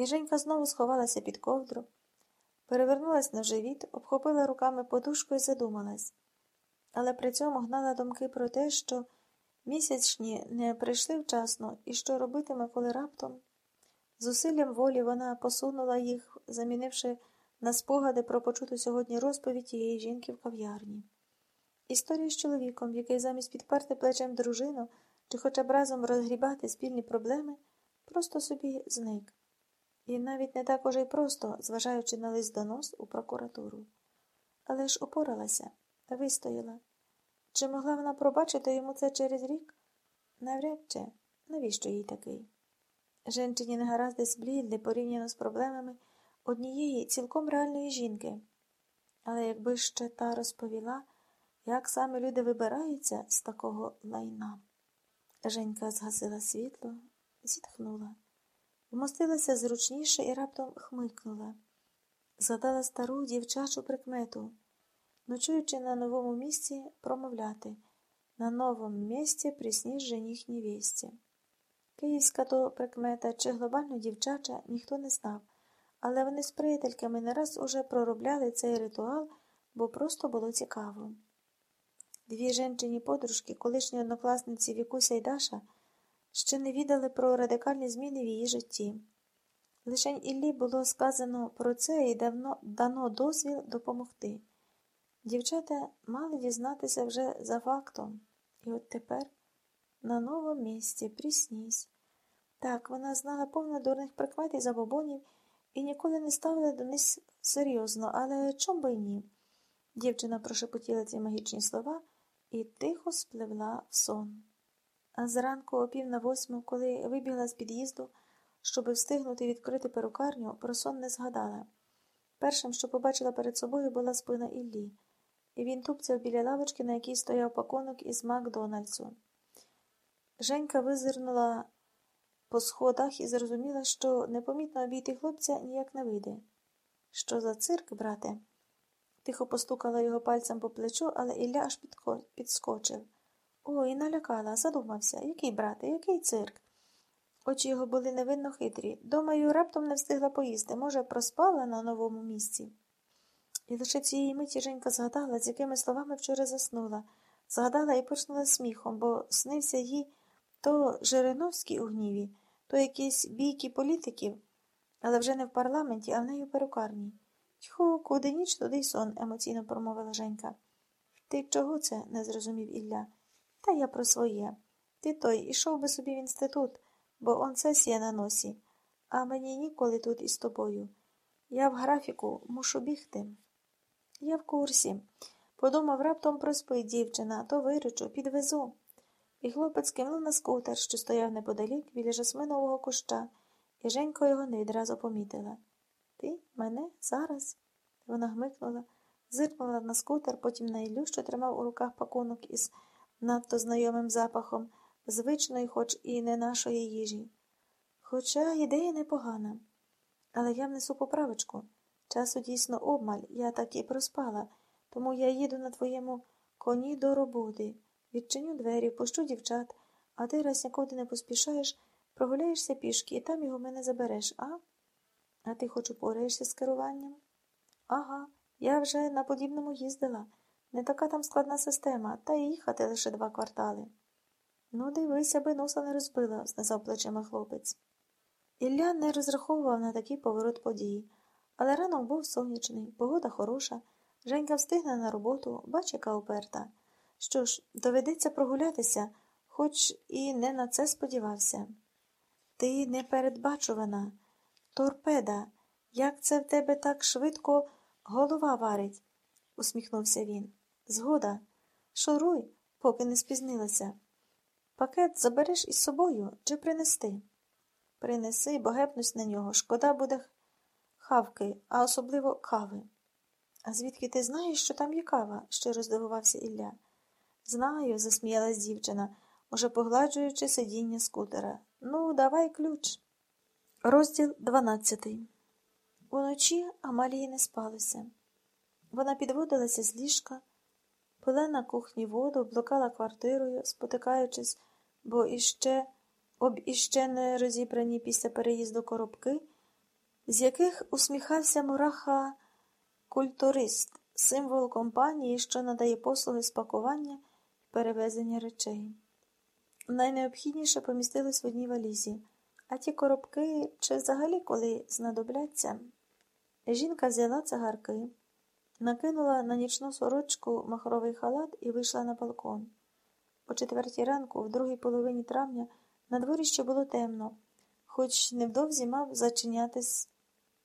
І Женька знову сховалася під ковдру, перевернулась на живіт, обхопила руками подушку і задумалась, але при цьому гнала думки про те, що місячні не прийшли вчасно і що робитиме, коли раптом. Зусиллям волі вона посунула їх, замінивши на спогади про почуту сьогодні розповідь тієї жінки в кав'ярні. Історія з чоловіком, який замість підперти плечем дружину чи хоча б разом розгрібати спільні проблеми, просто собі зник. І навіть не так уже й просто, зважаючи на лист донос у прокуратуру. Але ж опоралася, вистояла. Чи могла вона пробачити йому це через рік? Навряд чи, навіщо їй такий? Женчині негаразди зблідли порівняно з проблемами однієї цілком реальної жінки. Але якби ще та розповіла, як саме люди вибираються з такого лайна. Женька згасила світло, зітхнула, вмостилася зручніше і раптом хмикнула, згадала стару дівчачу прикмету, ночуючи на новому місці, промовляти на новому місці присніж жених невесті. Київська то прикмета чи глобально дівчача ніхто не знав, але вони з приятельками не раз уже проробляли цей ритуал, бо просто було цікаво. Дві жінчині подружки, колишні однокласниці Вікуся і Даша, ще не відали про радикальні зміни в її житті. Лишень Іллі було сказано про це і давно дано дозвіл допомогти. Дівчата мали дізнатися вже за фактом, і от тепер на новому місці пріснісь. Так, вона знала повно дурних прикмет і забобонів і ніколи не ставила до них серйозно, але чом би й ні? Дівчина прошепотіла ці магічні слова і тихо спливла в сон. А зранку, о пів на восьму, коли вибігла з під'їзду, щоб встигнути відкрити перукарню, про сон не згадала. Першим, що побачила перед собою, була спина Іллі, і він тупцяв біля лавочки, на якій стояв пакунок із Макдональдсу. Женька визирнула по сходах і зрозуміла, що непомітно обійти хлопця ніяк не вийде. Що за цирк, брате? Тихо постукала його пальцем по плечу, але Ілля аж підскочив. Ой, налякала, задумався. Який, брате, який цирк? Очі його були невинно хитрі. Думаю, раптом не встигла поїсти. Може, проспала на новому місці. І лише цієї миті Женька згадала, з якими словами вчора заснула. Згадала і почнула сміхом, бо снився їй то Жириновський у гніві, то якісь бійки політиків, але вже не в парламенті, а в неї у перукарні. Тьху, куди ніч, туди й сон, емоційно промовила Женька. Ти чого це? не зрозумів Ілля. Та я про своє. Ти той ішов би собі в інститут, бо он сесія на носі, а мені ніколи тут із тобою. Я в графіку мушу бігти. Я в курсі. Подумав, раптом проспить дівчина, то виручу, підвезу. І хлопець кинув на скутер, що стояв неподалік біля жасминового куща, і Женько його не відразу помітила. Ти мене зараз? Вона гмикнула, зиркнула на скутер, потім на Іллю, що тримав у руках пакунок із надто знайомим запахом, звичної, хоч і не нашої їжі. Хоча ідея непогана. Але я внесу поправочку. Часу дійсно обмаль, я так і проспала, тому я їду на твоєму коні до роботи. Відчиню двері, пущу дівчат, а ти раз нікуди не поспішаєш, прогуляєшся пішки і там його мене забереш, а? А ти хоч упораєшся з керуванням? Ага, я вже на подібному їздила. Не така там складна система, та й їхати лише два квартали. Ну, дивись, аби носа не розбила, знизав плечима хлопець. Ілля не розраховував на такий поворот подій, але ранок був сонячний, погода хороша. Женька встигне на роботу, бач, яка уперта. Що ж, доведеться прогулятися, хоч і не на це сподівався. Ти непередбачувана, торпеда, як це в тебе так швидко голова варить, усміхнувся він. Згода, шуруй, поки не спізнилася. Пакет забереш із собою чи принести? Принеси, бо гепнусь на нього. Шкода буде хавки, а особливо кави. А звідки ти знаєш, що там є кава? щиро здивувався Ілля. Знаю, засміялась дівчина, уже погладжуючи сидіння скутера. Ну, давай ключ. Розділ дванадцятий. Уночі Амалії не спалося. Вона підводилася з ліжка, пила на кухні воду, блукала квартирою, спотикаючись, бо іще об іще не розібрані після переїзду коробки, з яких усміхався мураха культурист, символ компанії, що надає послуги з пакування і перевезення речей. Найнеобхідніше помістилось в одній валізі, а ті коробки чи взагалі коли знадобляться. Жінка взяла цигарки, накинула на нічну сорочку махровий халат і вийшла на балкон. О четвертій ранку, в другій половині травня, на дворі ще було темно, хоч невдовзі мав зачинятись